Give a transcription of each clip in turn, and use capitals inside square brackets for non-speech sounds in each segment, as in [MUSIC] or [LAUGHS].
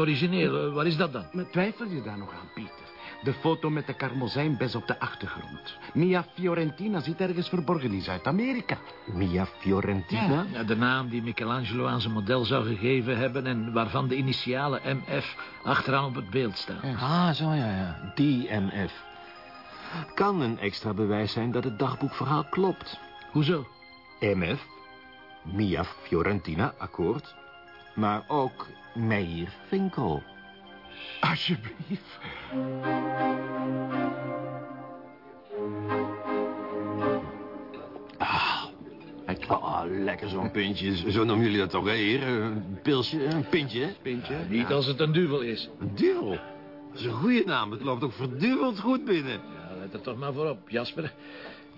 origineel. Waar is dat dan? Maar twijfel je daar nog aan, Pieter? De foto met de karmozijnbes op de achtergrond. Mia Fiorentina zit ergens verborgen in Zuid-Amerika. Mia Fiorentina? Ja, de naam die Michelangelo aan zijn model zou gegeven hebben... en waarvan de initialen MF achteraan op het beeld staan. Ah, zo ja, ja. Die MF. Kan een extra bewijs zijn dat het dagboekverhaal klopt. Hoezo? MF, Mia Fiorentina, akkoord. Maar ook Meijer Finkel. Alsjeblieft. Ah, lekker zo'n pintje. Zo noemen jullie dat toch, hè, heer? Een pilsje, een pintje? Pintje? Niet als het een duvel is. Een duvel. Dat is een goede naam. Het loopt ook verduveld goed binnen. Ja, let er toch maar voor op, Jasper.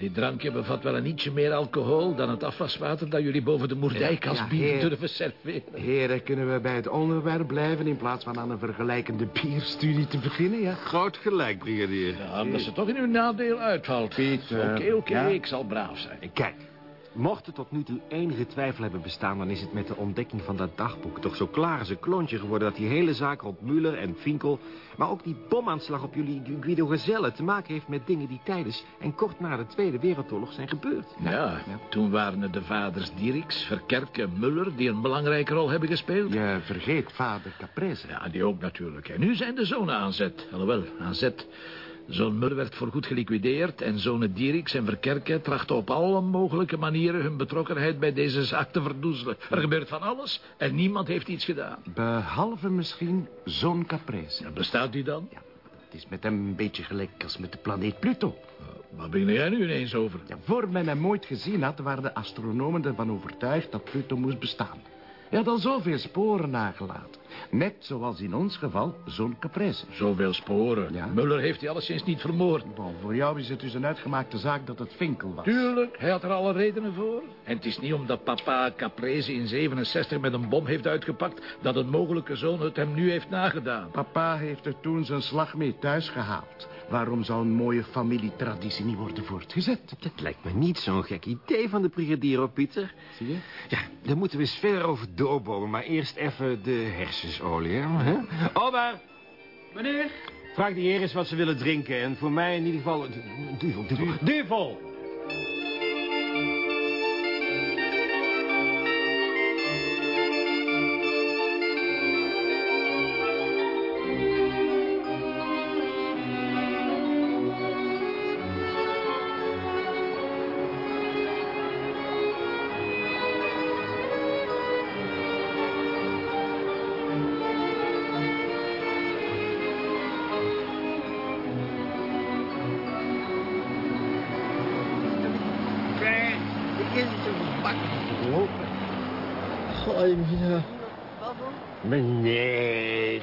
Dit drankje bevat wel een ietsje meer alcohol... dan het afwaswater dat jullie boven de moerdijkas Ja, bier heer. durven serveren. Heren, kunnen we bij het onderwerp blijven... in plaats van aan een vergelijkende bierstudie te beginnen, ja? Groot gelijk, brigadier. Ja, omdat ze toch in uw nadeel uitvalt. Pieter, Oké, oké, ja? ik zal braaf zijn. Kijk, mocht er tot nu toe enige twijfel hebben bestaan... dan is het met de ontdekking van dat dagboek toch zo klaar als een klontje geworden... dat die hele zaak rond Muller en Finkel... maar ook die bomaanslag op jullie Guido Gezelle... te maken heeft met dingen die tijdens en kort na de Tweede Wereldoorlog zijn gebeurd. Ja, toen waren het de vaders Dieriks, Verkerk en Muller... die een belangrijke rol hebben gespeeld. Je vergeet vader Caprese. Ja, die ook natuurlijk. En nu zijn de zonen aan zet. Alhoewel, aan zet. Zoon Muller werd voorgoed geliquideerd... en zonen Dieriks en Verkerken trachten op alle mogelijke manieren... hun betrokkenheid bij deze zaak te verdoezelen. Er gebeurt van alles en niemand heeft iets gedaan. Behalve misschien zo'n Caprese. Ja, bestaat die dan? Ja, het is met hem een beetje gelijk als met de planeet Pluto. Waar ben jij nu ineens over? Ja, voor men hem ooit gezien had, waren de astronomen ervan overtuigd dat Pluto moest bestaan. Hij had al zoveel sporen nagelaten. Net zoals in ons geval zo'n Caprese. Zoveel sporen. Ja. Muller heeft die alleszins niet vermoord. Bon, voor jou is het dus een uitgemaakte zaak dat het Finkel was. Tuurlijk, hij had er alle redenen voor. En het is niet omdat papa Caprese in 67 met een bom heeft uitgepakt... dat een mogelijke zoon het hem nu heeft nagedaan. Papa heeft er toen zijn slag mee thuis gehaald. Waarom zou een mooie familietraditie niet worden voortgezet? Dat lijkt me niet zo'n gek idee van de brigadier, op Pieter. Zie je? Ja, daar moeten we eens verder over doorbomen. Maar eerst even de hersensolie, hè? Oba! Meneer? Vraag die heren eens wat ze willen drinken. En voor mij in ieder geval... Duvel, duvel. Duvel!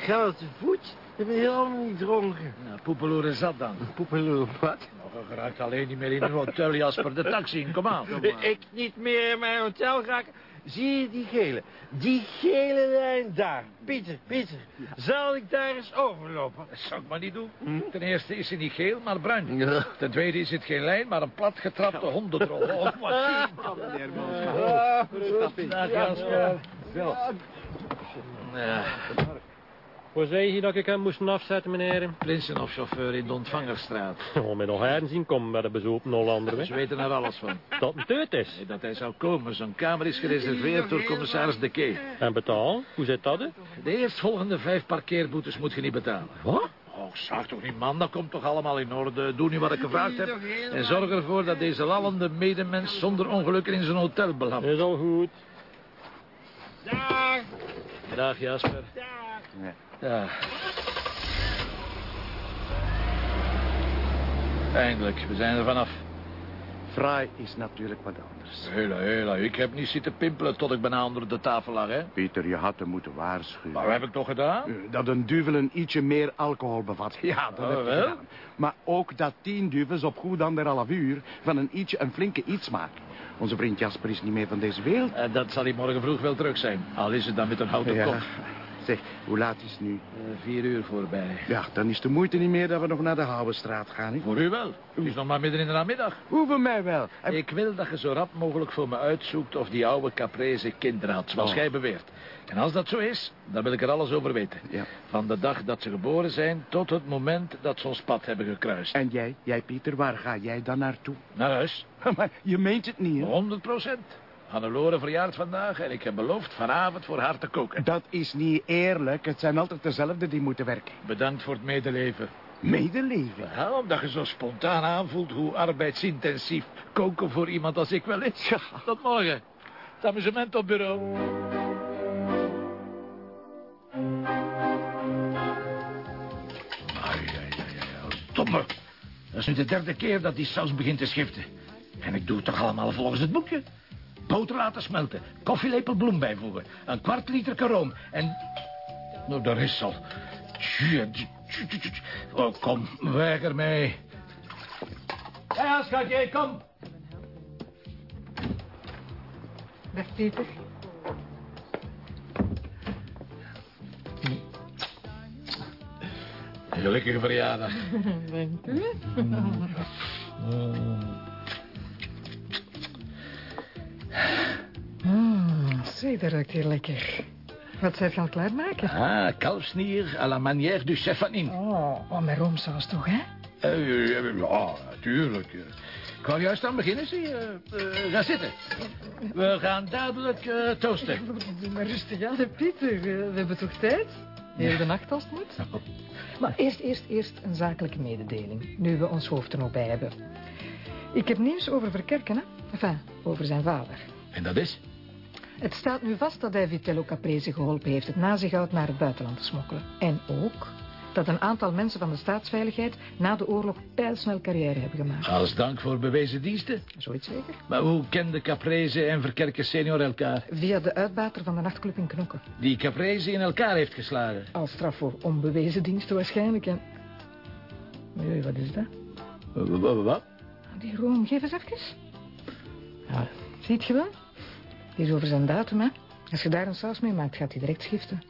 Nee, ga wat te voet. Ik ben helemaal niet dronken. Nou, poepeloer is zat dan. Poepeloe, wat? Nog een geraakt alleen niet meer in een hotel, Jasper. De taxi, kom aan. Ik niet meer in mijn hotel raken. Zie je die gele? Die gele lijn daar. Pieter, Pieter. Zal ik daar eens overlopen? Dat zou ik maar niet doen. Ten eerste is hij niet geel, maar bruin. Ja. Ten tweede is het geen lijn, maar een platgetrapte hondendrol. Oh, wat Ah, Dag, Jasper. Zo. Ja, Waar zei je dat ik hem moest afzetten, meneer? Prinsenhofchauffeur in de ontvangerstraat. Oh, met nog heren zien komen bij de bezoek Hollander, Ze hè? weten er alles van. Dat een teut is. Nee, Dat hij zou komen. Zijn kamer is gereserveerd door commissaris De Kee. En betaal? Hoe zit dat, hè? De eerstvolgende vijf parkeerboetes moet je niet betalen. Wat? Oh, zag toch niet, man. Dat komt toch allemaal in orde. Doe nu wat ik gevraagd heb. En zorg ervoor dat deze lallende medemens zonder ongelukken in zijn hotel belandt. Is al goed. Dag. Dag, Jasper. Ja. Eindelijk, we zijn er vanaf. Fraai is natuurlijk wat anders. Hela, hela, ik heb niet zitten pimpelen tot ik bijna onder de tafel lag, hè. Pieter, je had hem moeten waarschuwen. Maar wat heb ik toch gedaan? Eh, Dat een duvel een ietsje meer alcohol bevat. [LAUGHS] Ja, dat Oh, heb wel? gedaan. Maar ook dat tien duvels op goed anderhalf uur van een ietsje een flinke iets maken. Onze vriend Jasper is niet meer van deze wereld. En dat zal hij morgen vroeg wel terug zijn. Al is het dan met een houten kop. Zeg, hoe laat is het nu? Eh, vier uur voorbij. Ja, dan is de moeite niet meer dat we nog naar de Houwenstraat gaan. Hè? Voor u wel. Het is nog maar midden in de namiddag. Hoe voor mij wel. En- Ik wil dat je zo rap mogelijk voor me uitzoekt of die oude caprese kinderen had, zoals Oh. jij beweert. En als dat zo is, dan wil ik er alles over weten. Ja. Van de dag dat ze geboren zijn tot het moment dat ze ons pad hebben gekruist. En jij, jij Pieter, waar ga jij dan naartoe? Naar huis. [LAUGHS] Maar je meent het niet, hè? 100 procent. Hannelore verjaart vandaag en ik heb beloofd vanavond voor haar te koken. Dat is niet eerlijk. Het zijn altijd dezelfde die moeten werken. Bedankt voor het medeleven. Medeleven. Ja, omdat je zo spontaan aanvoelt hoe arbeidsintensief koken voor iemand als ik wel is. Ja. Tot morgen. Het amusement op bureau. Ai, ai, ai, ai. Stomme. Dat is nu de derde keer dat die saus begint te schiften. En ik doe het toch allemaal volgens het boekje. Boter laten smelten, koffielepel bloem bijvoegen, een kwart liter karoom en... Nou, daar is ze al. Tjie, tjie, tjie, tjie, tjie. Oh, kom, weg ermee. Ja, schatje, kom. Dag Peter. Gelukkige verjaardag. [LAUGHS] Dank u. Zeg, dat ruikt hier lekker. Wat zou je aan het klaarmaken? Ah, kalfsnier à la manière du chef. Oh, oh met roomsaus toch, hè? Eh, eh, ja, natuurlijk. Ik wou juist aan beginnen, zie je. Ga zitten. We gaan dadelijk toasten. Doe [LAUGHS] maar rustig aan, Pieter. We hebben toch tijd? Heel de nacht als het moet. Maar eerst, eerst, eerst een zakelijke mededeling. Nu we ons hoofd er nog bij hebben. Ik heb nieuws over Verkerken, hè? Enfin, over zijn vader. En dat is? Het staat nu vast dat hij Vitello Caprese geholpen heeft het na zich naar het buitenland te smokkelen. En ook dat een aantal mensen van de staatsveiligheid na de oorlog pijlsnel carrière hebben gemaakt. Als dank voor bewezen diensten. Zoiets zeker? Maar hoe kenden Caprese en Verkerken senior elkaar? Via de uitbater van de nachtclub in Knokken. Die Caprese in elkaar heeft geslagen. Als straf voor onbewezen diensten waarschijnlijk. En... Nee, wat is dat? Wat? wat? Die room, geef eens even. Ja, ziet je wel? Die is over zijn datum, hè? Als je daar een saus mee maakt, gaat hij direct schiften.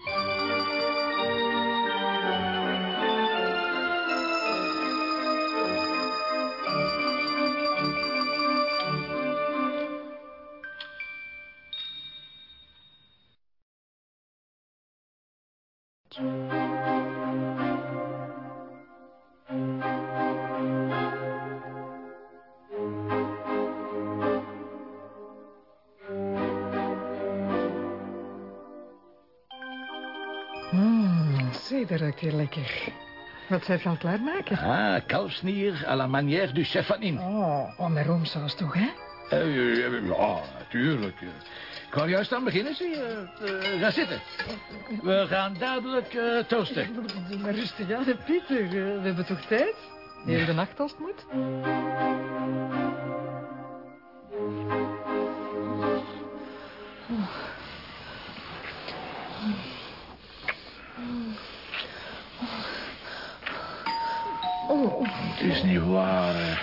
Lekker. Wat aan het klaarmaken? Ah, kalfsnier à la manière du chef van in. Oh, oh met roomsaus toch, hè? Eh, eh, eh, ja, natuurlijk. Ik wou juist aan beginnen, zie je. Ga zitten. We gaan dadelijk toasten. Doe [LAUGHS] maar rustig aan, Pieter. We hebben toch tijd? Heel de nacht als het moet. Niet waar. hè.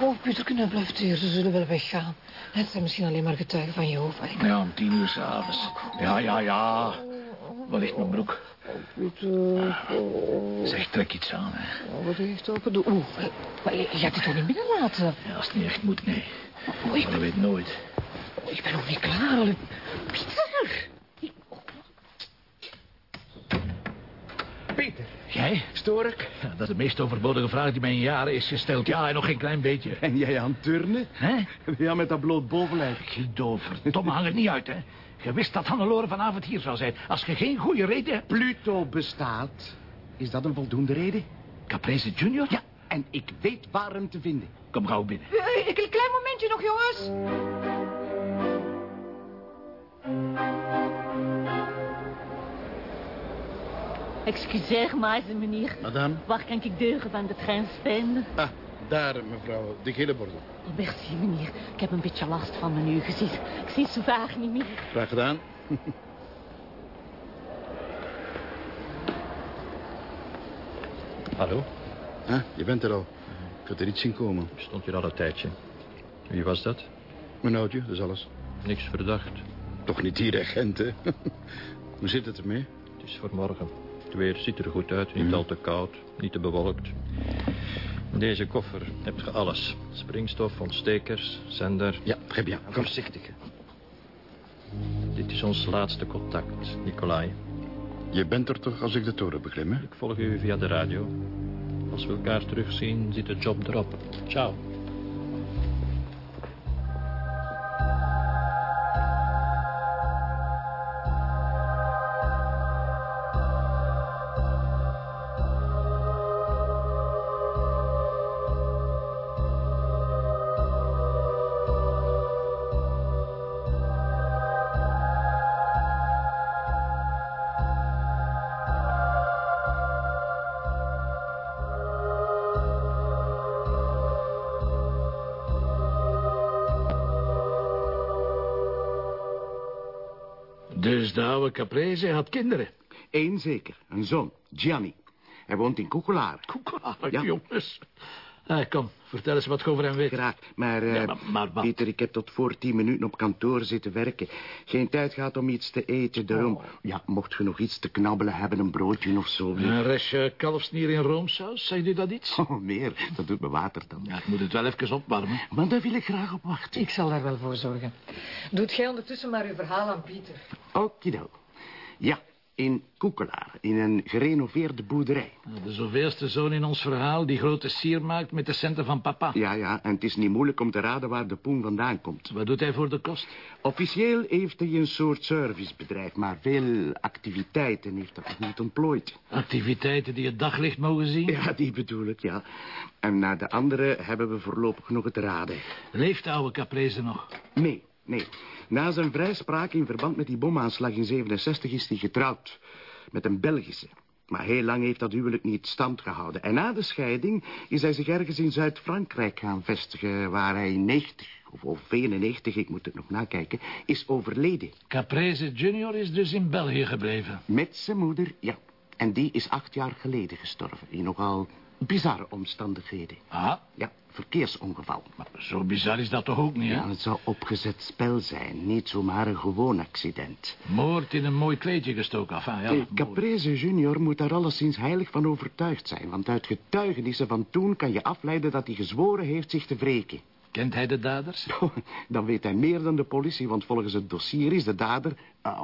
oh Pieter, kunnen blijft hier. Ze zullen wel weggaan. Het zijn misschien alleen maar getuigen van je hoofdwerk. Ja, om tien uur s'avonds. Ja, ja, ja. Waar ligt mijn broek? Pieter, Zeg, trek iets aan, hè. oh, wat heeft open doen? Oeh, eh, maar je gaat het toch niet binnenlaten? Ja, als het niet echt moet, nee. Oh, ik, Maar weet nooit. oh, ik ben nog niet klaar. Pieter! Peter, Jij? stoor ik? Ja, dat is de meest overbodige vraag die mij in jaren is gesteld. Ja, en nog geen klein beetje. En jij aan het turnen? Hè? Ja, met dat bloot bovenlijf. Guido, verdomme, hang het niet uit, hè. Je wist dat Hannelore vanavond hier zou zijn. Als je geen goede reden hebt... Pluto bestaat. Is dat een voldoende reden? Caprese Junior? Ja, en ik weet waar hem te vinden. Kom gauw binnen. Eh, Een klein momentje nog, jongens. Excuseer mij, meneer. Madame? Waar kan ik deuren van de trein spenden? Ah, daar, mevrouw. De gele bordel. Oh, merci, meneer. Ik heb een beetje last van mijn gezicht. Ik zie zo vaak niet meer. Graag gedaan. [LAUGHS] Hallo? Ah, je bent er al. Ik had er iets zien komen. Stond hier al een tijdje. Wie was dat? Mijn oudje, dat is alles. Niks verdacht. Toch niet die regent, hè? [LAUGHS] Hoe zit het ermee? Het is voor morgen. Het weer ziet er goed uit. Niet Mhm. al te koud. Niet te bewolkt. In deze koffer heb je alles. Springstof, ontstekers, zender. Ja, très bien. En voorzichtig. Dit is ons laatste contact, Nicolai. Je bent er toch als ik de toren beklim, hè? Ik volg u via de radio. Als we elkaar terugzien, zit de job erop. Ciao. De oude Caprese had kinderen. Eén zeker, een zoon, Gianni. Hij woont in Koekelaar. Koekelaar, Ja. jongens. Ah, kom, vertel eens wat je over hem weet. Graag, maar, eh, Ja, maar- maar wat? Pieter, ik heb tot voor tien minuten op kantoor zitten werken. Geen tijd gehad om iets te eten, daarom... Oh. Ja, mocht je nog iets te knabbelen hebben, een broodje of zo. Een restje kalfsnier in roomsaus, zegt u dat iets? Oh, meer, dat doet me water dan. Ja, ik moet het wel even opwarmen. Maar daar wil ik graag op wachten. Ik zal daar wel voor zorgen. Doet jij ondertussen maar uw verhaal aan Pieter. Okido. Ja, in Koekelaar, in een gerenoveerde boerderij. De zoveelste zoon in ons verhaal die grote sier maakt met de centen van papa. Ja, ja, en het is niet moeilijk om te raden waar de poen vandaan komt. Wat doet hij voor de kost? Officieel heeft hij een soort servicebedrijf, maar veel activiteiten heeft nog niet ontplooid. Activiteiten die het daglicht mogen zien? Ja, die bedoel ik, ja. En naar de andere hebben we voorlopig nog het raden. Leeft de oude Caprese nog? Nee, nee. Na zijn vrijspraak in verband met die bomaanslag in 67 is hij getrouwd. Met een Belgische. Maar heel lang heeft dat huwelijk niet stand gehouden. En na de scheiding is hij zich ergens in Zuid-Frankrijk gaan vestigen... waar hij in 90 of, of 91, ik moet het nog nakijken, is overleden. Caprese junior is dus in België gebleven. Met zijn moeder, ja. En die is acht jaar geleden gestorven. In nogal bizarre omstandigheden. Ah, Ja, verkeersongeval. maar zo bizar is dat toch ook niet, hè? Ja, het zou opgezet spel zijn. Niet zomaar een gewoon accident. Moord in een mooi kleedje gestoken. Enfin, ja. Caprese junior moet daar alleszins heilig van overtuigd zijn. Want uit getuigenissen van toen kan je afleiden dat hij gezworen heeft zich te wreken. Kent hij de daders? [LAUGHS] Dan weet hij meer dan de politie, want volgens het dossier is de dader,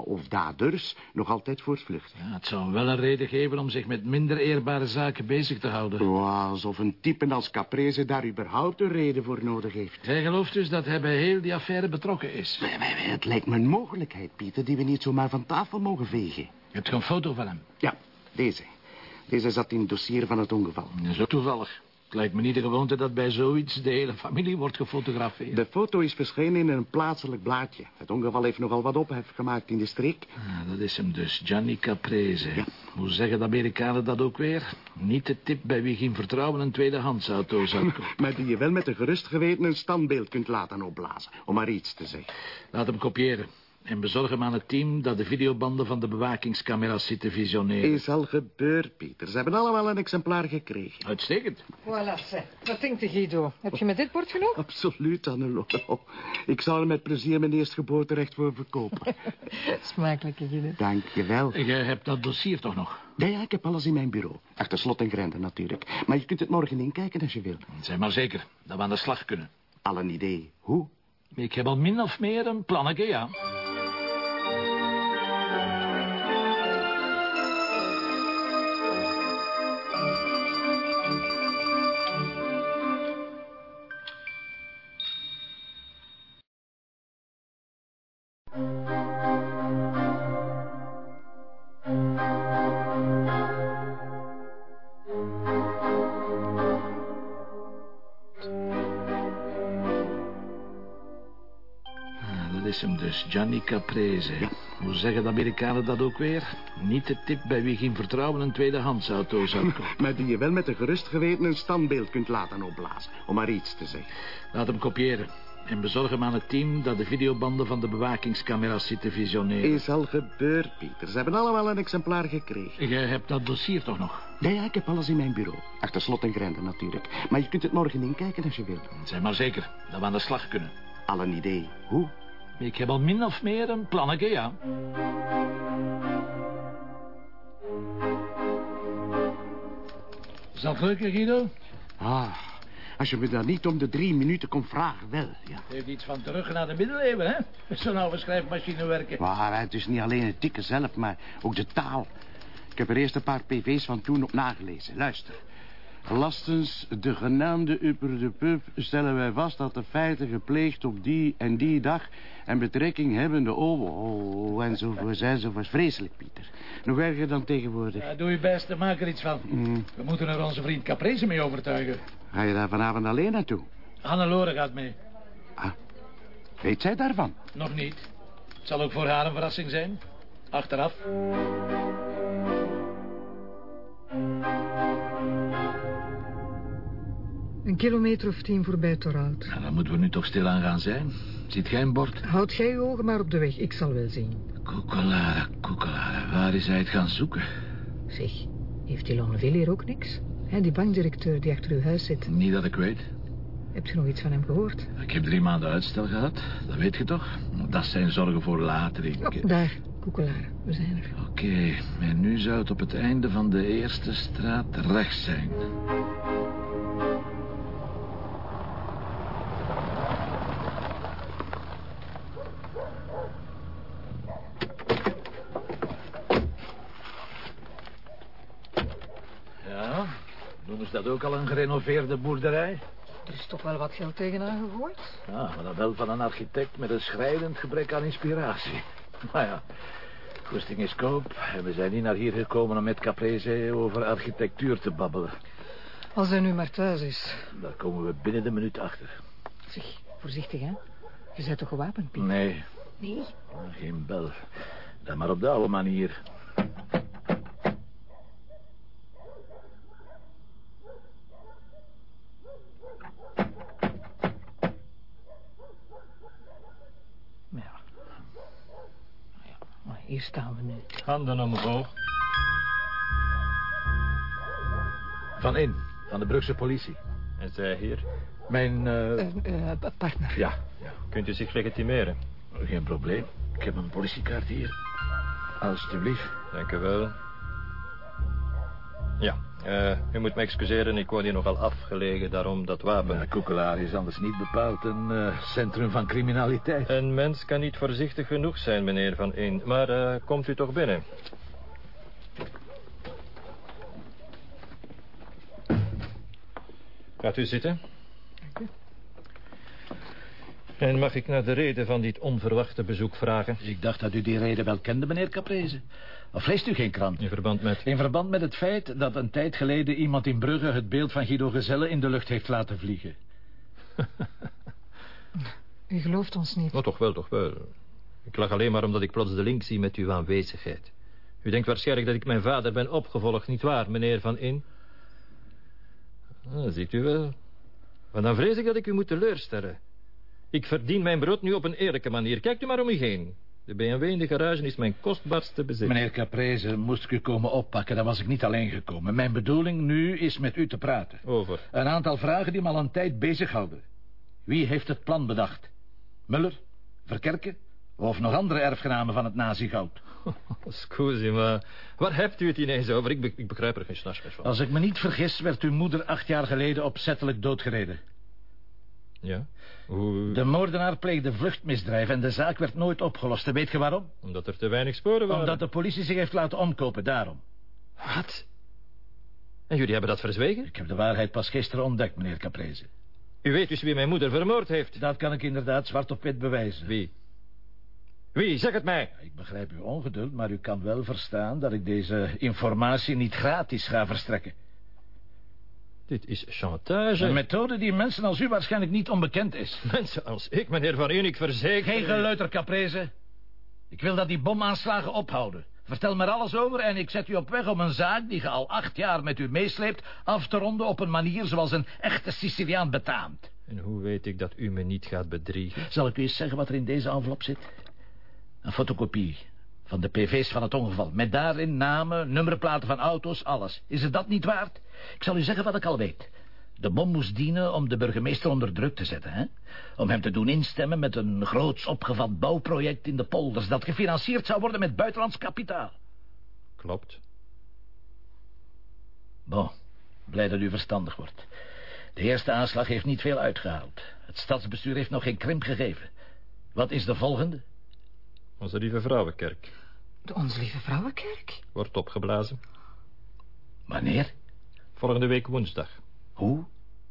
of daders, nog altijd voortvluchtig. Ja, het zou wel een reden geven om zich met minder eerbare zaken bezig te houden. Wow, alsof een type als Caprese daar überhaupt een reden voor nodig heeft. Hij gelooft dus dat hij bij heel die affaire betrokken is. Wij- wij, Het lijkt me een mogelijkheid, Pieter, die we niet zomaar van tafel mogen vegen. Je hebt een foto van hem. Ja, deze. Deze zat in het dossier van het ongeval. Zo toevallig. Het lijkt me niet de gewoonte dat bij zoiets de hele familie wordt gefotografeerd. De foto is verschenen in een plaatselijk blaadje. Het ongeval heeft nogal wat ophef gemaakt in de streek. Ah, dat is hem dus, Gianni Caprese. Ja. Hoe zeggen de Amerikanen dat ook weer? Niet de tip bij wie geen vertrouwen een tweedehandsauto zou [LAUGHS] kopen. Maar die je wel met een gerust geweten een standbeeld kunt laten opblazen. Om maar iets te zeggen. Laat hem kopiëren. En bezorg hem aan het team dat de videobanden van de bewakingscamera's zit te visioneren. Is al gebeurd, Pieter. Ze hebben allemaal een exemplaar gekregen. Uitstekend. Voilà, zeg. Wat denkt de Guido? Heb je met dit bord genoeg? [LAUGHS] Absoluut, Annelore. Ik zal er met plezier mijn eerstgeboorterecht voor verkopen. [LAUGHS] Smakelijke Guido. Dank je wel. Je hebt dat dossier toch nog? Ja, ja, ik heb alles in mijn bureau. Achter slot en grendel natuurlijk. Maar je kunt het morgen inkijken als je wil. Zeg maar zeker dat we aan de slag kunnen. Al een idee. Hoe? Ik heb al min of meer een plannetje, ja. Gianni Caprese. Hoe zeggen de Amerikanen dat ook weer? Niet de tip bij wie geen vertrouwen een tweedehandsauto zou kopen. [LAUGHS] Maar die je wel met een gerust geweten een standbeeld kunt laten opblazen. Om maar iets te zeggen. Laat hem kopiëren. En bezorg hem aan het team dat de videobanden van de bewakingscamera's zit te visioneren. Is al gebeurd, Pieter. Ze hebben allemaal een exemplaar gekregen. Je hebt dat dossier toch nog? Ja, ja, ik heb alles in mijn bureau. Achter slot en grendel natuurlijk. Maar je kunt het morgen inkijken als je wilt. Zeg maar zeker dat we aan de slag kunnen. Al een idee. Hoe? Ik heb al min of meer een plannetje, ja. Is dat lukken, Guido? Ah, als je me dan niet om de drie minuten kon vragen, wel, ja. Het heeft iets van terug naar de middeleeuwen, hè? Zo'n oude schrijfmachine werken. Maar het is niet alleen het tikken zelf, maar ook de taal. Ik heb er eerst een paar pv's van toen op nagelezen. Luister. Lastens de genaamde Upper de Pub stellen wij vast dat de feiten gepleegd op die en die dag en betrekking hebben de oh, oh enzovoort, enzovoort. Vreselijk, Pieter. Nog erger dan tegenwoordig. Ja, doe je best maak er iets van. Mm. We moeten er onze vriend Caprese mee overtuigen. Ga je daar vanavond alleen naartoe? Hannelore gaat mee. Ah, weet zij daarvan? Nog niet. Het zal ook voor haar een verrassing zijn. Achteraf. Een kilometer of tien voorbij Torhout. Nou, dan moeten we nu toch stilaan gaan zijn. Ziet gij een bord? Houd jij je ogen maar op de weg, ik zal wel zien. Koekelara, koekelara. Waar is hij het gaan zoeken? Zeg, heeft die Loneville hier ook niks? Hè, die bankdirecteur die achter uw huis zit. Niet dat ik weet. Hebt u nog iets van hem gehoord? Ik heb drie maanden uitstel gehad. Dat weet je toch? Dat zijn zorgen voor later. Ik... Oh, daar, Koekelaar, we zijn er. Oké, en nu zou het op het einde van de eerste straat rechts zijn. Ja, noemen ze dat ook al een gerenoveerde boerderij? Er is toch wel wat geld tegenaan gegooid? Ja, maar dat wel van een architect met een schrijnend gebrek aan inspiratie. [LAUGHS] Maar ja, goesting is koop. En we zijn niet naar hier gekomen om met Caprese over architectuur te babbelen. Als hij nu maar thuis is. Daar komen we binnen de minuut achter. Zeg, voorzichtig hè. Je bent toch gewapend, Piet? Nee, Nee. geen bel. Dan maar op de oude manier. Ja. ja. Maar hier staan we nu. Handen omhoog. Van in, van de Brugse politie. En zij hier. Mijn, eh, Eh, eh, partner. ja, ja, Kunt u zich legitimeren? geen probleem. Ik heb een politiekaart hier. Alsjeblieft. Dank u wel. Ja, eh, u moet me excuseren. Ik woon hier nogal afgelegen, daarom dat wapen. Ja, Koekelaar is anders niet bepaald een eh, centrum van criminaliteit. Een mens kan niet voorzichtig genoeg zijn, meneer Van Een. Maar eh, komt u toch binnen? Gaat u zitten. En mag ik naar de reden van dit onverwachte bezoek vragen? Ik dacht dat u die reden wel kende, meneer Caprese. Of leest u geen krant? In verband met... In verband met het feit dat een tijd geleden iemand in Brugge het beeld van Guido Gezelle in de lucht heeft laten vliegen. U gelooft ons niet. Oh, toch wel, toch wel. Ik lach alleen maar omdat ik plots de link zie met uw aanwezigheid. U denkt waarschijnlijk dat ik mijn vader ben opgevolgd, nietwaar, meneer Van In? Ah, ziet u wel. Maar dan vrees ik dat ik u moet teleurstellen. Ik verdien mijn brood nu op een eerlijke manier. Kijkt u maar om u heen. De BMW in de garage is mijn kostbaarste bezit. Meneer Caprese, moest ik u komen oppakken, dan was ik niet alleen gekomen. Mijn bedoeling nu is met u te praten. Over. Een aantal vragen die me al een tijd bezighouden. Wie heeft het plan bedacht? Muller? Verkerken? Of nog andere erfgenamen van het nazigoud? [LAUGHS] Scusi, maar waar hebt u het ineens over? Ik, be- ik begrijp er geen snars van. Als ik me niet vergis, werd uw moeder acht jaar geleden opzettelijk doodgereden. Ja? Hoe... De moordenaar pleegde vluchtmisdrijf en de zaak werd nooit opgelost. En weet je waarom? Omdat er te weinig sporen waren. Omdat de politie zich heeft laten omkopen, daarom. Wat? En jullie hebben dat verzwegen? Ik heb de waarheid pas gisteren ontdekt, meneer Caprese. U weet dus wie mijn moeder vermoord heeft. Dat kan ik inderdaad zwart op wit bewijzen. Wie? Wie? Zeg het mij. Ik begrijp uw ongeduld, maar u kan wel verstaan dat ik deze informatie niet gratis ga verstrekken. Dit is chantage. Een methode die mensen als u waarschijnlijk niet onbekend is. [LAUGHS] Mensen als ik, meneer Van Unik, verzeker... Geen geleuter, Caprese. Ik wil dat die bomaanslagen ophouden. Vertel me alles over en ik zet u op weg om een zaak die ge al acht jaar met u meesleept... af te ronden op een manier zoals een echte Siciliaan betaamt. En hoe weet ik dat u me niet gaat bedriegen? Zal ik u eens zeggen wat er in deze envelop zit? Een fotocopie van de PV's van het ongeval. Met daarin namen, nummerplaten van auto's, alles. Is het dat niet waard? Ik zal u zeggen wat ik al weet. De bom moest dienen om de burgemeester onder druk te zetten, hè? Om hem te doen instemmen met een groots opgevat bouwproject in de polders... dat gefinancierd zou worden met buitenlands kapitaal. Klopt. Bon, blij dat u verstandig wordt. De eerste aanslag heeft niet veel uitgehaald. Het stadsbestuur heeft nog geen krimp gegeven. Wat is de volgende? Onze lieve vrouwenkerk De Onze Lieve Vrouwenkerk? wordt opgeblazen. Wanneer? Volgende week woensdag. Hoe?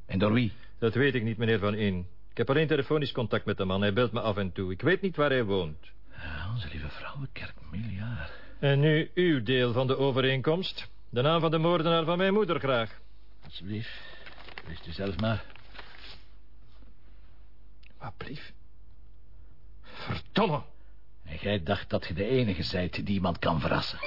En door wie? Dat weet ik niet, meneer Van In. Ik heb alleen telefonisch contact met de man. Hij belt me af en toe. Ik weet niet waar hij woont. Ja, onze lieve vrouwenkerk, miljard. En nu uw deel van de overeenkomst. De naam van de moordenaar van mijn moeder graag. Alsjeblieft, wist u zelf maar. Wat brief? Verdomme. En jij dacht dat je de enige zijt die iemand kan verrassen.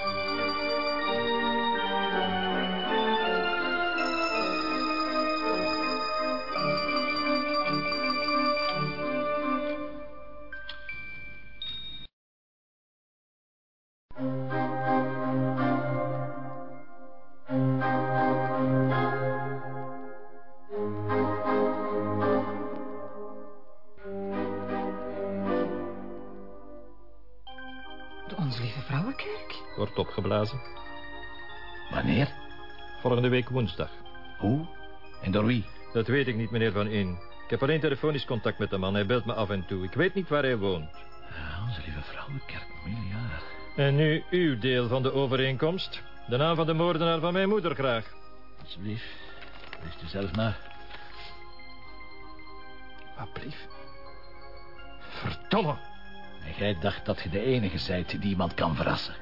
Wanneer? Volgende week woensdag. Hoe? En door wie? Dat weet ik niet, meneer Van In. Ik heb alleen telefonisch contact met de man. Hij belt me af en toe. Ik weet niet waar hij woont. Ja, onze lieve vrouwenkerk, miljard. En nu uw deel van de overeenkomst. De naam van de moordenaar van mijn moeder graag. Alsjeblieft, wist u zelf maar. Wat brief? Verdomme. En jij dacht dat je de enige zijt die iemand kan verrassen.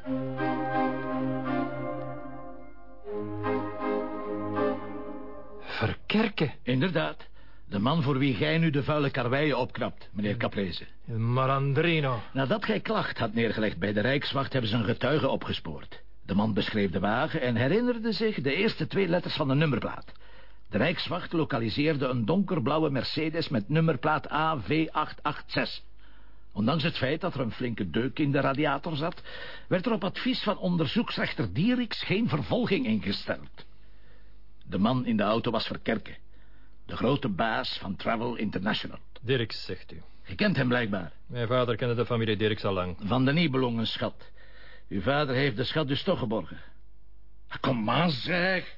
Verkerken. Inderdaad. De man voor wie jij nu de vuile karweien opknapt, meneer Caprese. Marandrino. Nadat gij klacht had neergelegd bij de Rijkswacht... hebben ze een getuige opgespoord. De man beschreef de wagen en herinnerde zich de eerste twee letters van de nummerplaat. De Rijkswacht lokaliseerde een donkerblauwe Mercedes met nummerplaat AV886. Ondanks het feit dat er een flinke deuk in de radiator zat... werd er op advies van onderzoeksrechter Dieriks geen vervolging ingesteld. De man in de auto was Verkerken. De grote baas van Travel International. Dirks, zegt u. Je kent hem blijkbaar. Mijn vader kende de familie Dirks al lang. Van de Nibelungen schat. Uw vader heeft de schat dus toch geborgen. Ah, Kom aan, zeg.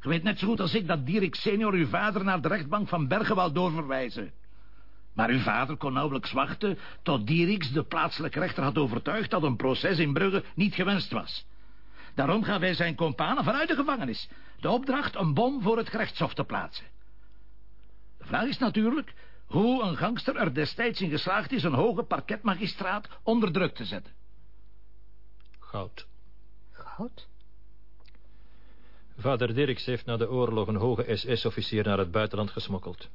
Je weet net zo goed als ik dat Dierik senior uw vader naar de rechtbank van Bergen wou doorverwijzen. Maar uw vader kon nauwelijks wachten tot Dieriks de plaatselijke rechter had overtuigd dat een proces in Brugge niet gewenst was. Daarom gaf hij zijn companen vanuit de gevangenis de opdracht een bom voor het gerechtshof te plaatsen. De vraag is natuurlijk hoe een gangster er destijds in geslaagd is een hoge parketmagistraat onder druk te zetten. Goud. Goud? Vader Dirks heeft na de oorlog een hoge SS-officier naar het buitenland gesmokkeld.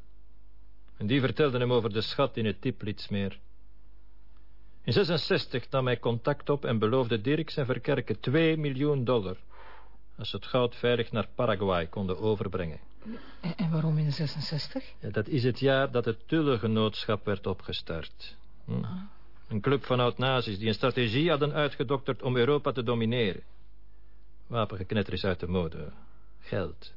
En die vertelde hem over de schat in het Tiplitsmeer. In 66 nam hij contact op en beloofde Dirks en Verkerken 2 miljoen dollar... als ze het goud veilig naar Paraguay konden overbrengen. En, waarom in 66? Ja, dat is het jaar dat het Tulle-genootschap werd opgestart. Hm? Een club van oud-nazi's die een strategie hadden uitgedokterd om Europa te domineren. Wapengeknetter is uit de mode. Geld.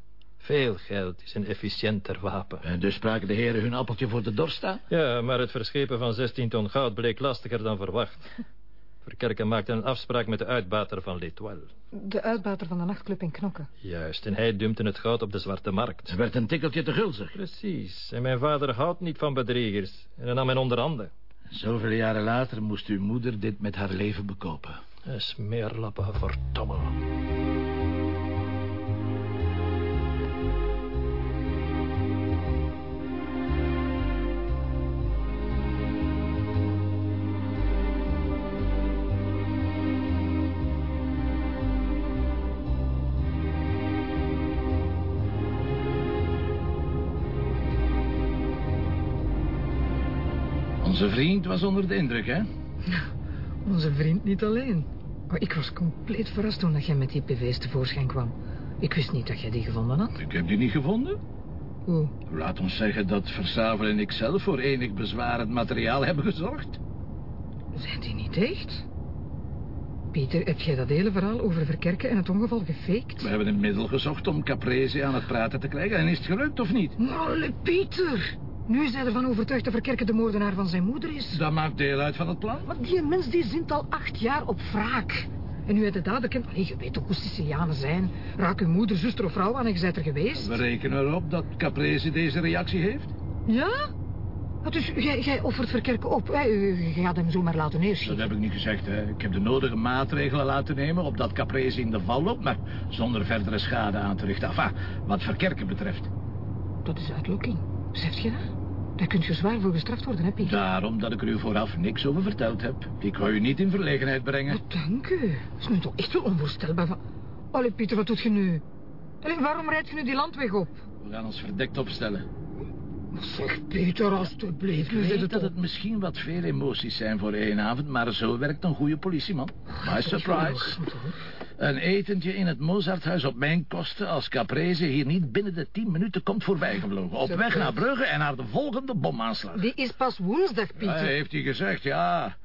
Veel geld is een efficiënter wapen. En dus spraken de heren hun appeltje voor de dorst aan? Ja, maar het verschepen van 16 ton goud bleek lastiger dan verwacht. [LAUGHS] Verkerken maakte een afspraak met de uitbater van L'Etoile. De uitbater van de nachtclub in Knokken. Juist, en hij dumpte het goud op de zwarte markt. Ze werd een tikkeltje te gulzig. Precies, en mijn vader houdt niet van bedriegers. En hij nam hen onder handen. Zoveel jaren later moest uw moeder dit met haar leven bekopen. Een smeerlappen, verdomme. Onze vriend was onder de indruk, hè? Onze vriend niet alleen. Maar ik was compleet verrast toen dat jij met die pv's tevoorschijn kwam. Ik wist niet dat jij die gevonden had. Ik heb die niet gevonden. Hoe? Laat ons zeggen dat Versavel en ik zelf voor enig bezwarend materiaal hebben gezorgd. Zijn die niet echt? Pieter, heb jij dat hele verhaal over Verkerken en het ongeval gefaked? We hebben een middel gezocht om Caprese aan het praten te krijgen. En is het gelukt of niet? Malle, Pieter! Nu is hij ervan overtuigd dat Verkerken de moordenaar van zijn moeder is. Dat maakt deel uit van het plan. Maar die mens die zint al acht jaar op wraak. En nu hij de dader kent... Allee, je weet toch hoe Sicilianen zijn. Raak uw moeder, zuster of vrouw aan en je bent er geweest. We rekenen erop dat Caprese deze reactie heeft. Ja? Ah, Dus jij, jij offert Verkerken op. Je gaat hem zomaar laten Dat neerschieten. heb ik niet gezegd, hè. Ik heb de nodige maatregelen laten nemen... opdat Caprese in de val loopt, maar zonder verdere schade aan te richten. Enfin, wat Verkerken betreft. Dat is uitlokking. Zegt je dat? Daar kunt je zwaar voor gestraft worden, hè, Pieter? Daarom dat ik er u vooraf niks over verteld heb. Ik wou u niet in verlegenheid brengen. Oh, dank u. Dat is nu toch echt wel onvoorstelbaar van... Allee, Pieter, wat doet je nu? Allee, waarom rijdt je nu die landweg op? We gaan ons verdekt opstellen. Zeg, Pieter, alstublieft. Ik weet dat het misschien wat veel emoties zijn voor één avond... maar zo werkt een goede politieman. My surprise. Een etentje in het Mozarthuis op mijn kosten... als Caprese hier niet binnen de tien minuten komt voorbijgevlogen. Op weg naar Brugge en naar de volgende bomaanslag. Die is pas woensdag, Ja, Pieter. heeft hij gezegd, ja.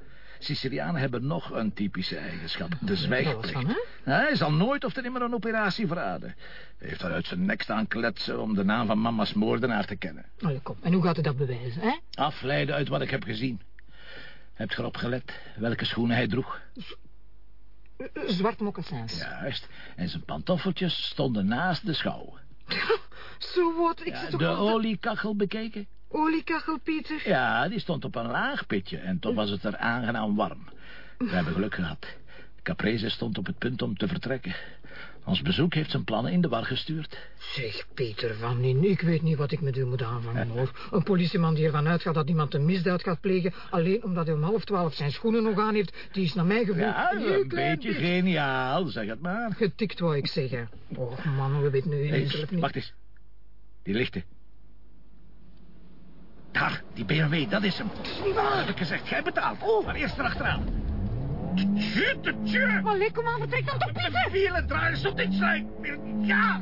Sicilianen hebben nog een typische eigenschap. De zwijgplicht. hij zal nooit of er nimmer een operatie verraden. Hij heeft er uit zijn nek staan kletsen... om de naam van mama's moordenaar te kennen. Allee, kom. En hoe gaat hij dat bewijzen, hè? Afleiden uit wat ik heb gezien. Hebt erop gelet welke schoenen hij droeg? Eh, eh, Zwart mocassins. Juist. En zijn pantoffeltjes stonden naast de schouw. [LAUGHS] Zo wat, ik Ja, de oliekachel bekeken? Oliekachel, Pieter. Ja, die stond op een laag pitje en toch was het er aangenaam warm. We hebben geluk gehad. Caprese stond op het punt om te vertrekken. Ons bezoek heeft zijn plannen in de war gestuurd. Zeg, Pieter van Nien, ik weet niet wat ik met u moet aanvangen, hoor. Een politieman die ervan uitgaat dat iemand een misdaad gaat plegen... alleen omdat hij om half twaalf zijn schoenen nog aan heeft... die is naar mijn gevoel Ja, een beetje geniaal, zeg het maar. Getikt, wou ik zeggen. Och, man, we weten nu zelf niet. wacht eens. Die lichten. Daar, die BMW, dat is hem. Dat heb ik gezegd, jij betaalt. Oh, maar eerst erachteraan. Tjute, tjue. Allee, kom aan, vertrek dan toch, Pieter. Wielen draaien, zo dit zijn. Ja.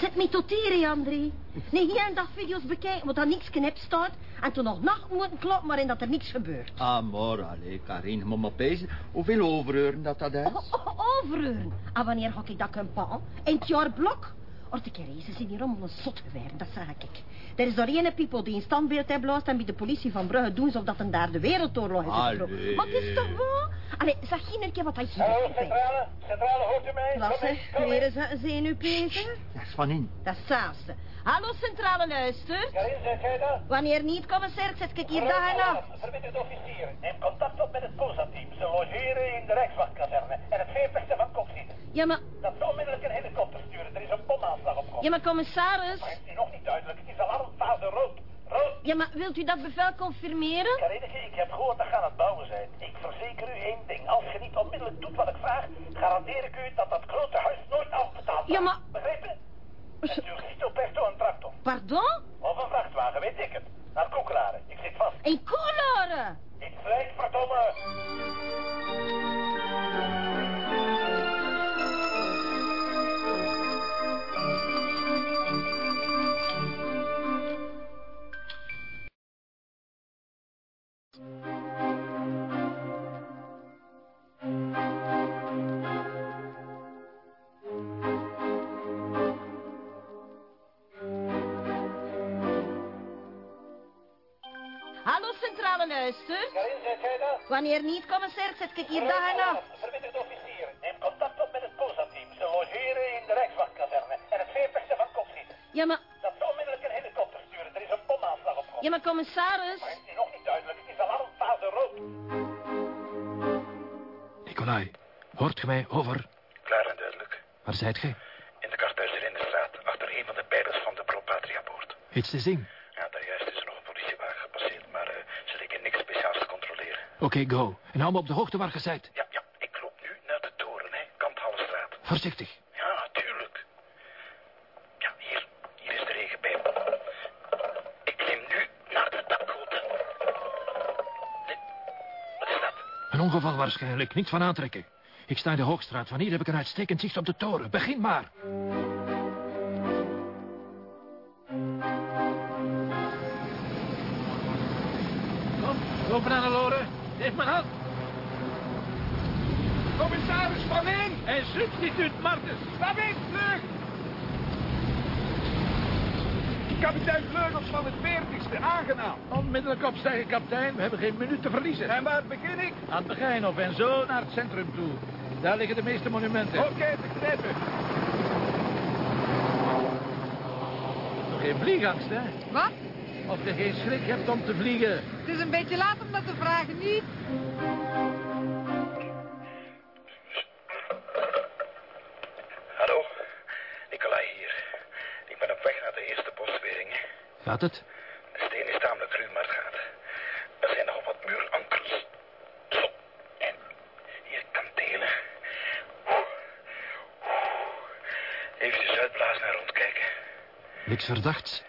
Zet me tot hier, André. Nee, hier en dag video's bekijken, wat dan niks knip staat. En toen nog nacht moeten kloppen, maar in dat er niks gebeurt. Ah, maar, allee, Karin, maar pezen. Hoeveel overuren dat dat is? Oh, oh, overuren. En wanneer ga ik dat kunnen pakken? In het jaar blok? Orte Kerezen zijn hier allemaal een zot gewerkt, dat zeg ik. Er is door ene people die een standbeeld heeft blaast en bij de politie van Brugge doen alsof dat een daar de wereldoorlog is uitgebroken. Allee. Wat is toch waar? Allee, zeg hier een keer wat hij hier Hallo, centrale. Centrale, hoort u mij? Klasse, weer eens een zenuwpezen. Dat is van in. Dat is saafste. Hallo, centrale luister. Jij dat? Wanneer niet, commissaris, zet ik hier dag en nacht. Officier. Neem contact op met het COSA-team. Ze logeren in de Rijkswachtkazerne. En het 40ste van kop zitten. Ja, maar, Dat ze onmiddellijk een helikopter sturen. Er is een bomaanslag op kop. ja, maar commissaris. Maar is u nog niet duidelijk? Het is alarmfase rood. Rood. Ja, maar wilt u dat bevel confirmeren? Karineke, ik heb gehoord dat gaan het bouwen zijn. Ik verzeker u één ding. Als je niet onmiddellijk doet wat ik vraag, garandeer ik u dat dat grote huis nooit afbetaald wordt. Ja, maar- Begrepen? Stuur Gito Perto een tractor. Pardon? Of een vrachtwagen, weet ik het. Naar Koekelaren. Ik zit vast. Een koelaren. Ik vlijt, verdomme. Wanneer niet, commissaris, zet ik hier dag en nacht. Officier. Neem contact op met het COSA-team. Ze logeren in de Rijkswachtkazerne. En het 40ste van kop zitten. Ja, maar, Dat ze onmiddellijk een helikopter sturen. Er is een bomaanslag op kop. ja, maar commissaris. Maar is u nog niet duidelijk? Het is alarmfase rood. Nicolai, hoort ge mij? Over. Klaar en duidelijk. Waar zijt gij? In de karthuizer in de straat, achter een van de pijlers van de Pro Patria boord. Iets te zien. Ja, daar juist is er nog een politiewagen gepasseerd, maar eh, ze leken niks speciaals te Oké, go. En hou me op de hoogte waar zijt. Ja, ja, ik loop nu naar de toren, hè, kant Hallestraat. Voorzichtig. Ja, tuurlijk. Ja, hier, hier is de regenpijp. Ik klim nu naar de dakgoot. Nee, wat is dat? Een ongeval waarschijnlijk. Niet van aantrekken. Ik sta in de Hoogstraat. Van hier heb ik een uitstekend zicht op de toren. Begin maar. Kom, loop naar de. Geef mijn hand. Commissaris Van In! En substituut Martens. Van In, terug! Kapitein Vleugels van het 40ste, aangenaam. Onmiddellijk opstijgen, kapitein. We hebben geen minuut te verliezen. En waar begin ik? Aan het Begijnhof en zo naar het centrum toe. Daar liggen de meeste monumenten. Oké, begrepen. Nog geen vliegangst, hè? Wat? Of je geen schrik hebt om te vliegen. Het is een beetje laat om dat te vragen, niet? Hallo, Nicolai hier. Ik ben op weg naar de eerste boswering. Gaat het? De steen is tamelijk ruw, maar het gaat. Er zijn nog wat muurankers. Zo, en hier kantelen. Even uitblazen en rondkijken. Niks verdachts.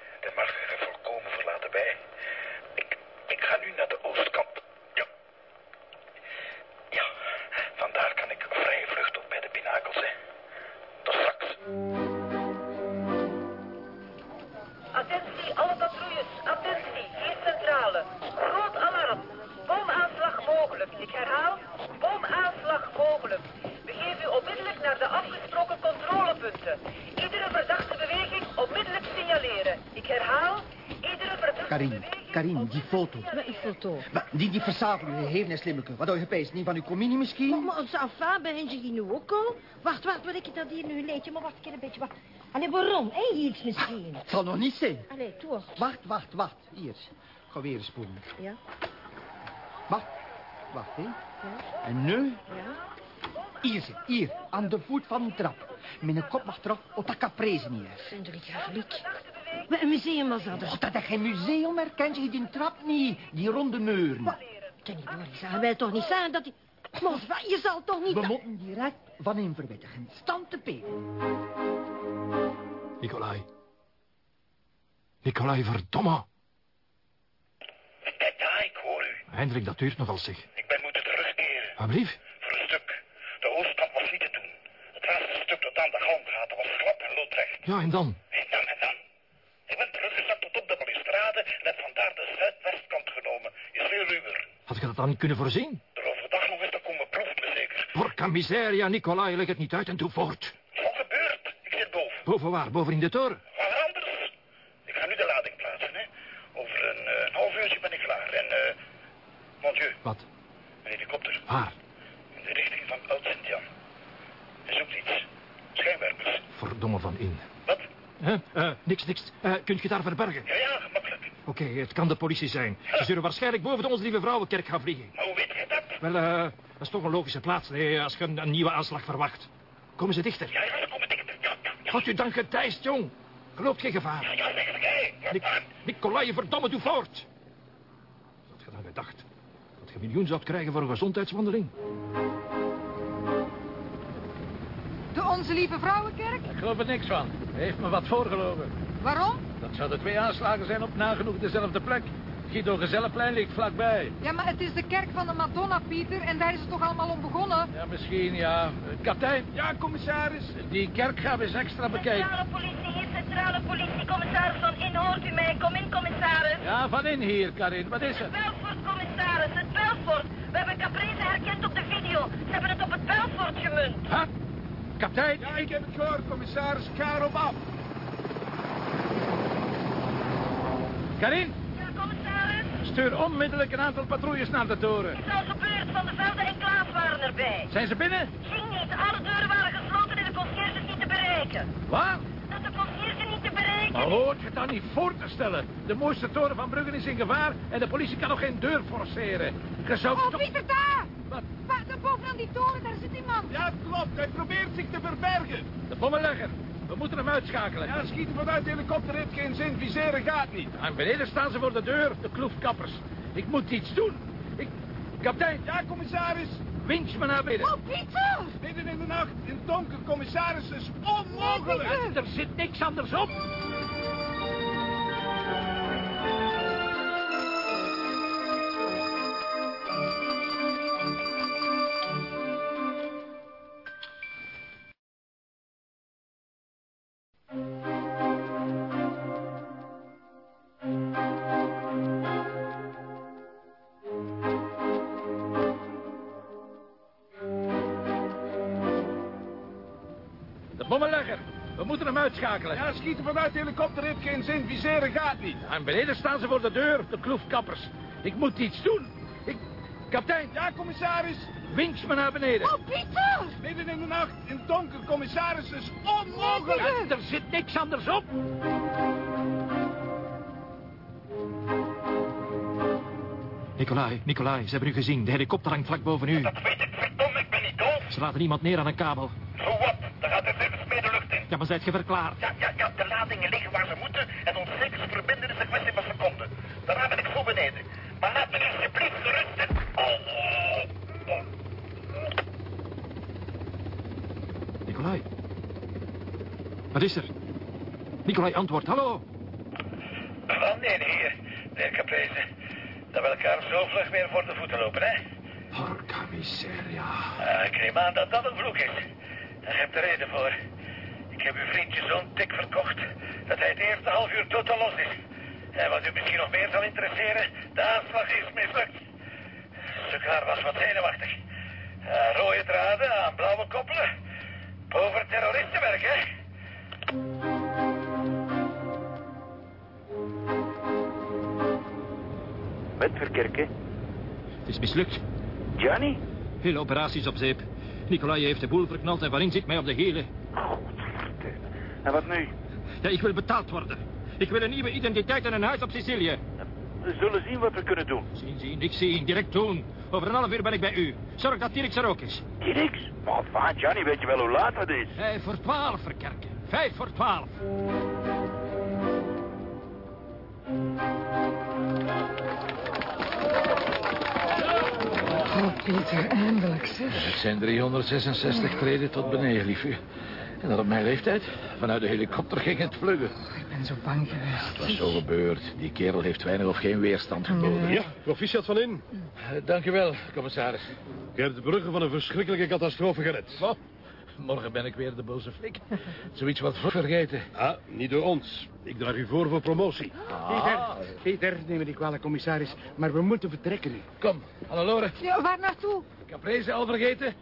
Foto? Maar die, die verzaveling, heeft een slimmeke. Wat doe je gepeest? Niet van uw communie misschien? Maar, maar ça va, ben je hier nu ook al? Wacht, wacht, wat ik dat hier nu leedje, maar wacht een keer een beetje, wacht. Allee, waarom? Hé, iets misschien. Het zal nog niet zijn. Allee, toe. Wacht, wacht, wacht. Hier. Ik ga weer spoelen. Ja, Wacht. Wacht, hè. ja, En nu? ja. Hier, zit, hier. Aan de voet van de trap. Mijn kop mag erop, op dat caprezen hier. Vindelijk gelijk. Een museum was dat? Och, dat is geen museum, herkent je die trap niet? Die ronde muren. Boris, hij wil toch niet zeggen dat hij... Maar wat, je zal toch niet... We moeten direct van hem verwittigen. Stand te pelen. Nicolai. Nicolai, verdomme. Ja, ik hoor u. Hendrik, dat duurt nogal zeg. Ik ben moeten terugkeren. Alblief. Voor een stuk. De oostkant was niet te doen. Het laatste stuk tot aan de grond gaat, dat was glad en loodrecht. Ja, en dan? En dan en dan. Ik ben teruggezakt tot op de balustrade en heb vandaar de zuidwestkant genomen. Is veel ruwer. Had je dat dan kunnen voorzien? Er overdag nog eens te komen proeft me zeker. Porca miseria, Nicolai, leg het niet uit en doe voort. Wat gebeurt? Ik zit boven. Boven waar? Boven in de toren? Waar anders? Ik ga nu de lading plaatsen, hè. Over een, eh, een half uurtje ben ik klaar. En, eh, mon dieu, Wat? een helikopter. Waar? In de richting van Oud-Sint-Jan. Hij zoekt iets. Schijnwerpers. Verdomme van in. Wat? Huh? Eh, niks, niks. Eh, kunt je daar verbergen? Ja, ja, Oké, het kan de politie zijn. Ze zullen waarschijnlijk boven de Onze Lieve Vrouwenkerk gaan vliegen. Maar hoe weet je dat? Wel, eh, dat is toch een logische plaats, nee, als je een, een nieuwe aanslag verwacht. Komen ze dichter? Ja, ja, ze komen dichter. Ja, ja, ja. Had u dan getijst, jong? Geloopt geen gevaar. Ja, zeg Nicolai, verdomme, doe voort. Wat had je dan gedacht? Dat je miljoen zou krijgen voor een gezondheidswandeling? De Onze Lieve Vrouwenkerk? Ik geloof er niks van. Hij heeft me wat voorgelogen. Waarom? Dat zouden twee aanslagen zijn op nagenoeg dezelfde plek. Guido Gezellenplein ligt vlakbij. Ja, maar het is de kerk van de Madonna, Pieter. En daar is het toch allemaal om begonnen? Ja, misschien, ja. Eh, Kapitein, Ja, commissaris. die kerk gaan we eens extra bekijken. Centrale politie, hier centrale politie. Commissaris van In, hoort u mij? Kom in, commissaris. Ja, van in hier, Karin. Wat is het? Belfort, commissaris, het Belfort. We hebben Caprese herkend op de video. Ze hebben het op het Belfort gemunt. Huh? Kapitein? Ja, ik heb het gehoord, commissaris. Erop af. Karin, Ja, commissaris? stuur onmiddellijk een aantal patrouilles naar de toren. Het is al gebeurd. Van de Velde en Klaas waren erbij. Zijn ze binnen? Ging niet. Alle deuren waren gesloten en de conciërge is niet te bereiken. Waar? Dat de conciërge niet te bereiken Maar hoort je dan niet voor te stellen? De mooiste toren van Bruggen is in gevaar en de politie kan nog geen deur forceren. Je zou Oh. Pieter, daar! Wat? Waar, daar bovenaan die toren, daar zit iemand. Ja, klopt. Hij probeert zich te verbergen. De bommenlegger. We moeten hem uitschakelen. Ja, schieten vanuit de helikopter heeft geen zin. Viseren gaat niet. En beneden staan ze voor de deur, de kloefkappers. Ik moet iets doen. Ik... Kapitein, Ja, commissaris. winch me naar binnen. Oh, Pieter! Midden in de nacht, in het donker, commissaris, is onmogelijk. Er zit niks anders op. We moeten hem uitschakelen. Ja, schieten vanuit de helikopter heeft geen zin. Viseren gaat niet. En beneden staan ze voor de deur, de kloefkappers. Ik moet iets doen. Ik... Kapitein. Ja, commissaris. Winks me naar beneden. Oh, Pieter! Midden in de nacht, in het donker, commissaris, is onmogelijk. Ja, er zit niks anders op. Nicolai, Nicolai, ze hebben u gezien. De helikopter hangt vlak boven u. Dat weet ik, verdomme, ik ben niet doof. Ze laten iemand neer aan een kabel. Zo wat, daar gaat er levensmede lucht in. Ja, maar zijt je verklaard? Ja, ja, ja, de ladingen liggen waar ze moeten en ons zeker verbinden is een kwestie van seconden. Daarna ben ik zo beneden. Maar laat me alsjeblieft rusten. Oh, oh, oh. Nicolai. Wat is er? Nicolai, antwoord. Hallo. Wel, nee, nee, heer. De heer Caprese. Dat we elkaar zo vlug weer voor de voeten lopen, hè? Porca miseria. Ah, ik neem aan dat dat een vloek is. Verkerken? Het is mislukt. Gianni? Hele operaties op zeep. Nicolai heeft de boel verknald en Varin zit mij op de hielen. En wat nu? Ja, ik wil betaald worden. Ik wil een nieuwe identiteit en een huis op Sicilië. We zullen zien wat we kunnen doen. Zien, zien, niks zien. Direct doen. Over een half uur ben ik bij u. Zorg dat Dirk er ook is. Dirks? Maar van, Gianni, weet je wel hoe laat het is? Vijf voor twaalf, Verkerken. Vijf voor twaalf. Eindelijk zeg. Het zijn 366 treden tot beneden, liefje. En dat op mijn leeftijd. Vanuit de helikopter ging het vluggen. Ik ben zo bang geweest. Het was zo gebeurd. Die kerel heeft weinig of geen weerstand geboden. Ja, proficiat van in. Eh, dank u wel, commissaris. Je hebt de bruggen van een verschrikkelijke catastrofe gered. Wat? Morgen ben ik weer de boze flik. [LAUGHS] Zoiets wat vergeten. Ah, niet door ons. Ik draag u voor voor promotie. Peter, Peter, neem me niet kwalijk, commissaris. Maar we moeten vertrekken nu. Kom, Hannelore. Ja, waar naartoe? Caprese al vergeten?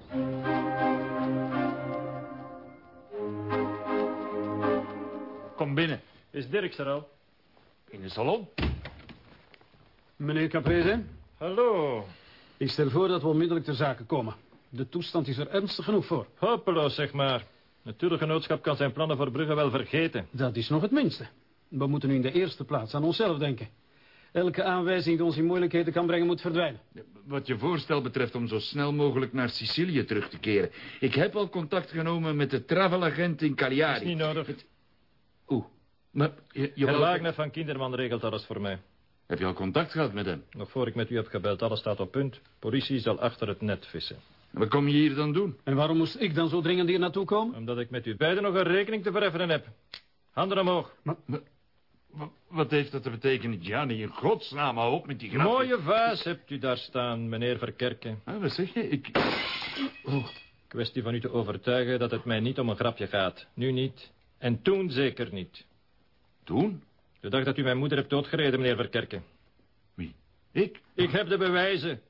Kom binnen. Is Dirk er al? In de salon? Meneer Caprese, Hallo. ik stel voor dat we onmiddellijk ter zake komen. De toestand is er ernstig genoeg voor. Hopeloos, zeg maar. Natuurlijk, genootschap kan zijn plannen voor Brugge wel vergeten. Dat is nog het minste. We moeten nu in de eerste plaats aan onszelf denken. Elke aanwijzing die ons in moeilijkheden kan brengen moet verdwijnen. Wat je voorstel betreft om zo snel mogelijk naar Sicilië terug te keren. Ik heb al contact genomen met de travelagent in Cagliari. Dat is niet nodig. Oeh, maar je, je Wagner van Kinderman regelt alles voor mij. Heb je al contact gehad met hem? Nog voor ik met u heb gebeld, alles staat op punt. Politie zal achter het net vissen. Wat kom je hier dan doen? En waarom moest ik dan zo dringend hier naartoe komen? Omdat ik met u beiden nog een rekening te vereffenen heb. Handen omhoog. Wa- Wat heeft dat te betekenen, Gianni? In godsnaam, hou op met die grap. Mooie vaas hebt u daar staan, meneer Verkerken. Ah, wat zeg je? Ik... Kwestie van u te overtuigen dat het mij niet om een grapje gaat. Nu niet. En toen zeker niet. Toen? De dag dat u mijn moeder hebt doodgereden, meneer Verkerken. Wie? Ik? Ik heb de bewijzen.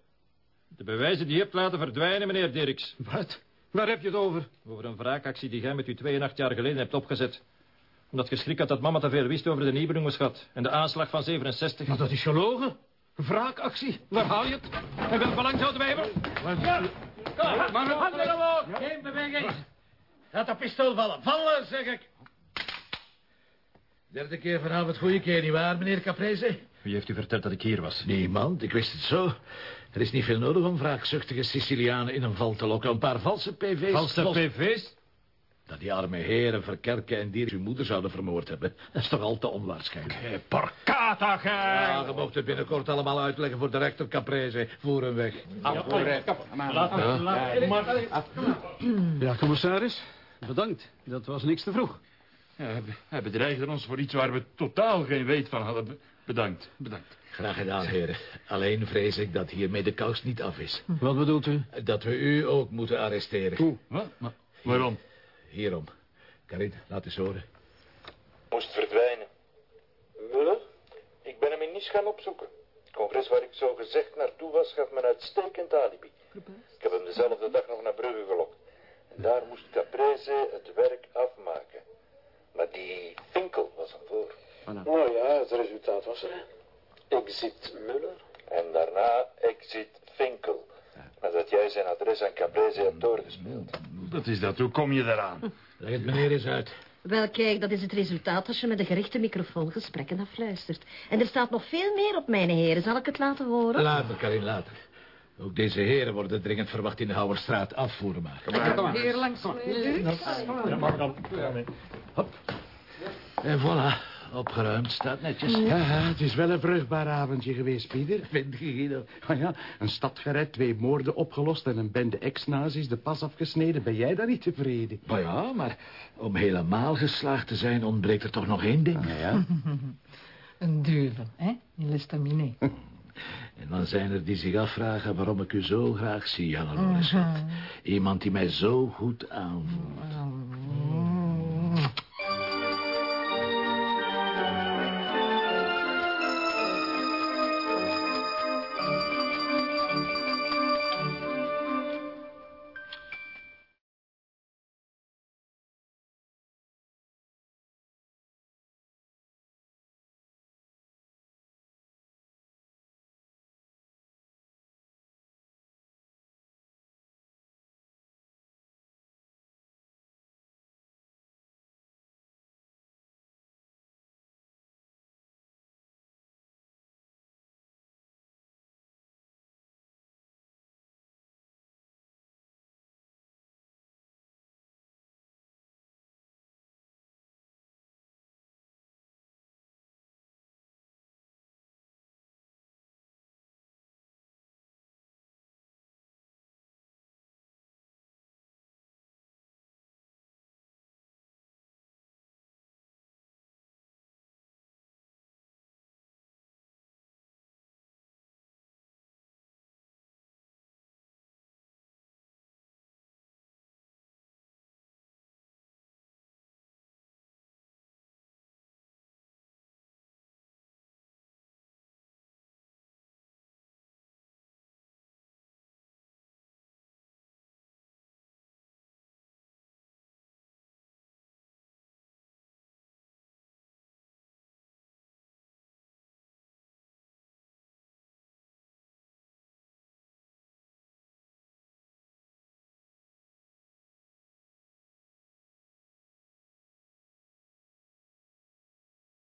De bewijzen die je hebt laten verdwijnen, meneer Dirks. Wat? Waar heb je het over? Over een wraakactie die jij met u 2,5 jaar geleden hebt opgezet. Omdat je schrik had dat mama te veel wist over de Nibelungenschat. En de aanslag van 67. Maar dat is gelogen. Wraakactie. Waar haal je het? En welk belang zouden wij hebben? Ja. Kom, maar handen omhoog. Geen beweging. Laat dat pistool vallen. Vallen, zeg ik. Derde keer vanavond goede keer, nietwaar, meneer Caprese? Wie heeft u verteld dat ik hier was? Niemand, ik wist het zo. Er is niet veel nodig om wraakzuchtige Sicilianen in een val te lokken. Een paar valse PV's. Valse los- PV's? Dat die arme heren Verkerken en Dierk uw moeder zouden vermoord hebben. Dat is toch al te onwaarschijnlijk. Eh, Porcata, gij! Ja, je mocht het binnenkort allemaal uitleggen voor de rector Caprese. Voer hem weg. Ja, commissaris. Bedankt. Dat was niks te vroeg. Ja, hij- bedreigde ons voor iets waar we totaal geen weet van hadden. Be- Bedankt, bedankt. Graag gedaan, heren. Alleen vrees ik dat hiermee de kous niet af is. Wat bedoelt u? Dat we u ook moeten arresteren. Hoe? Wat? Maar waarom? Hierom. Karin, laat eens horen. Moest verdwijnen. Muller? Ik ben hem in Nice gaan opzoeken. Het congres waar ik zo gezegd naartoe was, gaf me een uitstekend alibi. Ik heb hem dezelfde dag nog naar Brugge gelokt. En daar moest Caprese het werk afmaken. Maar die Finkel was hem voor. Nou ja, het resultaat was er. Exit Muller. En daarna exit Finkel. Nadat jij zijn adres aan Caprese hebt doorgespeeld. Dat is dat. Hoe kom je daaraan? Leg het meneer eens uit. Wel, kijk, dat is het resultaat als je met een gerichte microfoon gesprekken afluistert. En er staat nog veel meer op, mijn heren. Zal ik het laten horen? Later, Karin, later. Ook deze heren worden dringend verwacht in de Houwerstraat afvoeren maken. Heer langs Hop. En voilà, opgeruimd, staat netjes. Ja, het is wel een vruchtbaar avondje geweest, Pieter. [LAUGHS] Vind je, Guido? Oh ja, een stad gered, twee moorden opgelost... en een bende ex-nazi's de pas afgesneden. Ben jij daar niet tevreden? Maar ja, maar om helemaal geslaagd te zijn ontbreekt er toch nog één ding. Ah, ja? [LAUGHS] Een duivel, hè? In Lestamine. [LAUGHS] En dan zijn er die zich afvragen waarom ik u zo graag zie, Hannelore schat. Iemand die mij zo goed aanvoelt.